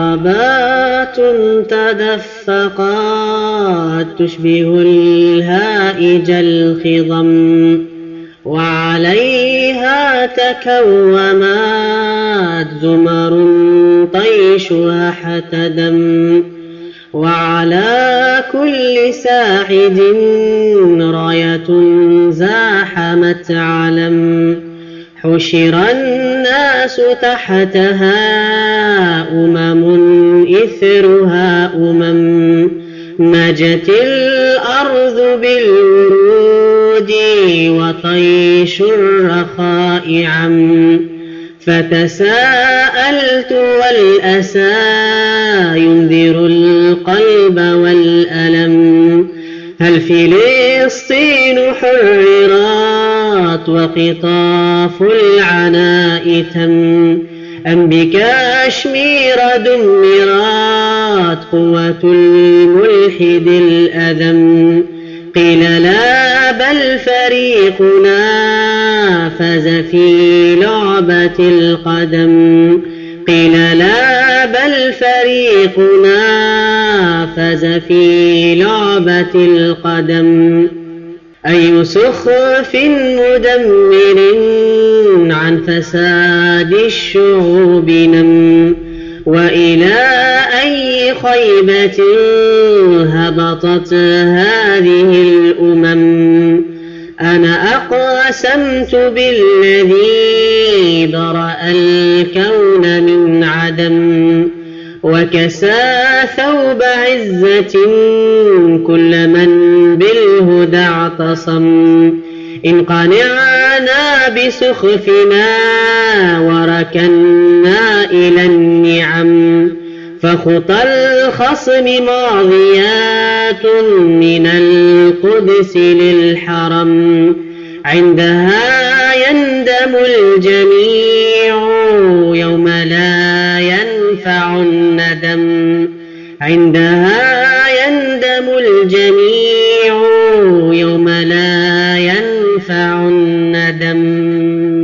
عربات تدفقات تشبه الهائج الخضم وعليها تكومات زمر طيشها احتدم وعلى كل ساعد راية زاحمت علم حشر الناس تحتها أمم إثرها أمم نجت الأرض بالورود وطيش الرخاء عم فتساءلت والأسى ينذر القلب والألم هل فلسطين حررت وقطاف العناء تم أم بكاشمير دمرت قوة الملحد الأذم. قيل لا بل فريقنا فاز في لعبة القدم. قيل لا بل فريقنا فاز في لعبة القدم. أي سخف مدمر عن فساد الشعوب نم. وإلى أي خيبة هبطت هذه الأمم؟ أنا أقسمت بالذي برأ الكون من عدم. وكسى ثوب عزة بالهدى اعتصم إن قنعنا بسخفنا وركنا إلى النعم فخطى الخصم ماضيات من القدس للحرم. عندها يندم الجميع يوم لا ينفع الندم. عندها يندم الجميع يوم لا ينفع الندم.